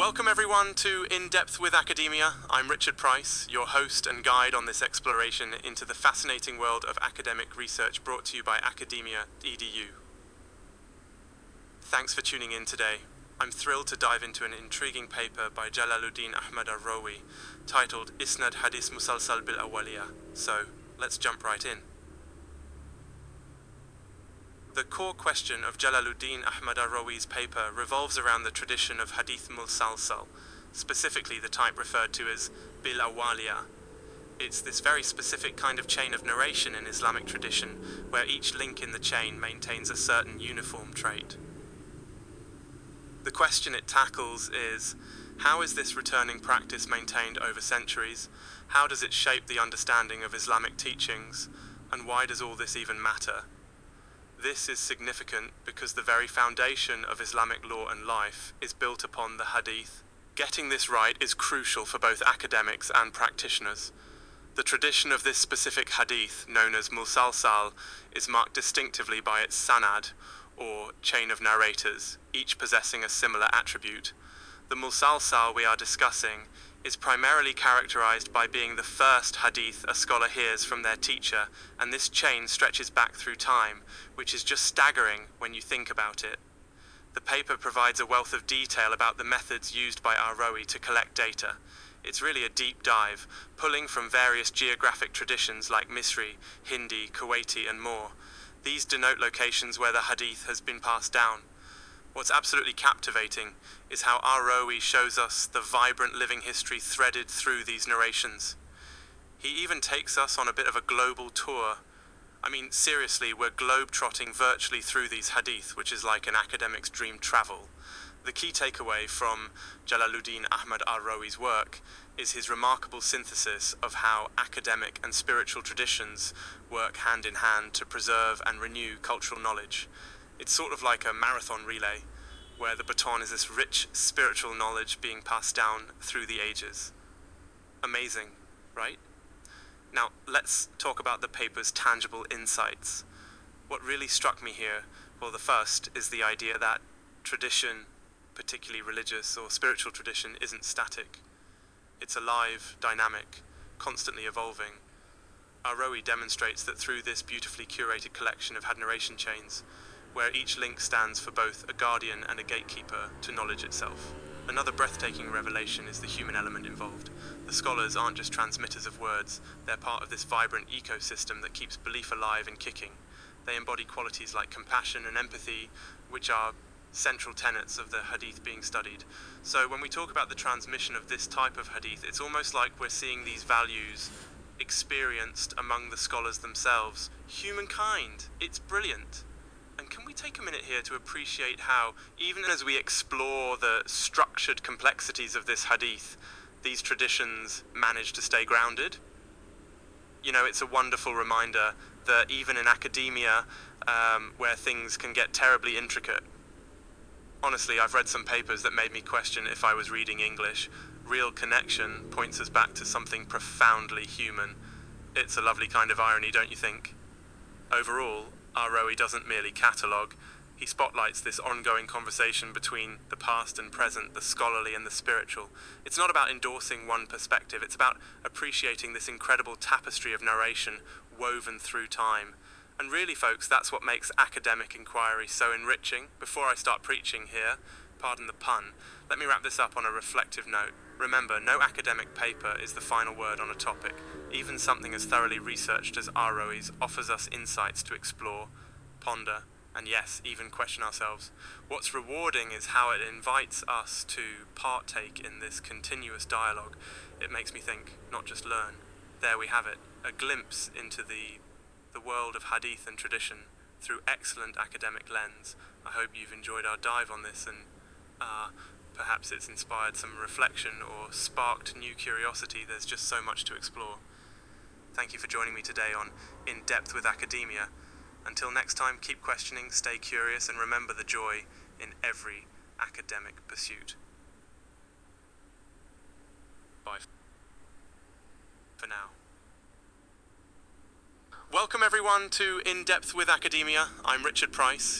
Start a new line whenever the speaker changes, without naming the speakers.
Welcome, everyone, to In Depth with Academia. I'm Richard Price, your host and guide on this exploration into the fascinating world of academic research brought to you by Academia EDU. Thanks for tuning in today. I'm thrilled to dive into an intriguing paper by Jalaluddin Ahmad Arrawi titled Isnad Hadith Musalsal bil Awaliya. So, let's jump right in. The core question of Jalaluddin Ahmad Arrawi's paper revolves around the tradition of Hadith Musalsal, specifically the type referred to as Bil Awaliya. It's this very specific kind of chain of narration in Islamic tradition where each link in the chain maintains a certain uniform trait. The question it tackles is how is this returning practice maintained over centuries? How does it shape the understanding of Islamic teachings? And why does all this even matter? This is significant because the very foundation of Islamic law and life is built upon the Hadith. Getting this right is crucial for both academics and practitioners. The tradition of this specific Hadith, known as Musalsal, is marked distinctively by its sanad, or chain of narrators, each possessing a similar attribute. The Musalsal we are discussing is primarily characterized by being the first hadith a scholar hears from their teacher, and this chain stretches back through time, which is just staggering when you think about it. The paper provides a wealth of detail about the methods used by Arrawi to collect data. It's really a deep dive, pulling from various geographic traditions like Misri, Hindi, Kuwaiti, and more. These denote locations where the hadith has been passed down. What's absolutely captivating is how Arrawi shows us the vibrant living history threaded through these narrations. He even takes us on a bit of a global tour. I mean, seriously, we're globe-trotting virtually through these hadith, which is like an academic's dream travel. The key takeaway from Jalaluddin Ahmad Arrawi's work is his remarkable synthesis of how academic and spiritual traditions work hand in hand to preserve and renew cultural knowledge. It's sort of like a marathon relay, where the baton is this rich spiritual knowledge being passed down through the ages. Amazing, right? Now, let's talk about the paper's tangible insights. What really struck me here, well, the first is the idea that tradition, particularly religious or spiritual tradition, isn't static. It's alive, dynamic, constantly evolving. Arrawi demonstrates that through this beautifully curated collection of had narration chains, where each link stands for both a guardian and a gatekeeper to knowledge itself. Another breathtaking revelation is the human element involved. The scholars aren't just transmitters of words, they're part of this vibrant ecosystem that keeps belief alive and kicking. They embody qualities like compassion and empathy, which are central tenets of the hadith being studied. So when we talk about the transmission of this type of hadith, it's almost like we're seeing these values experienced among the scholars themselves. Humankind, it's brilliant. And can we take a minute here to appreciate how, even as we explore the structured complexities of this hadith, these traditions manage to stay grounded? You know, it's a wonderful reminder that even in academia, um, where things can get terribly intricate, honestly, I've read some papers that made me question if I was reading English. Real connection points us back to something profoundly human. It's a lovely kind of irony, don't you think? Overall, Arrawi doesn't merely catalogue, he spotlights this ongoing conversation between the past and present, the scholarly and the spiritual. It's not about endorsing one perspective, it's about appreciating this incredible tapestry of narration woven through time. And really, folks, that's what makes academic inquiry so enriching. Before I start preaching here, pardon the pun, let me wrap this up on a reflective note. Remember, no academic paper is the final word on a topic. Even something as thoroughly researched as Arrawi's offers us insights to explore, ponder, and yes, even question ourselves. What's rewarding is how it invites us to partake in this continuous dialogue. It makes me think, not just learn. There we have it, a glimpse into the, the world of hadith and tradition through excellent academic lens. I hope you've enjoyed our dive on this and uh, perhaps it's inspired some reflection or sparked new curiosity. There's just so much to explore. Thank you for joining me today on In Depth with Academia. Until next time, keep questioning, stay curious, and remember the joy in every academic pursuit. Bye for now. Welcome everyone to In Depth with Academia. I'm Richard Price.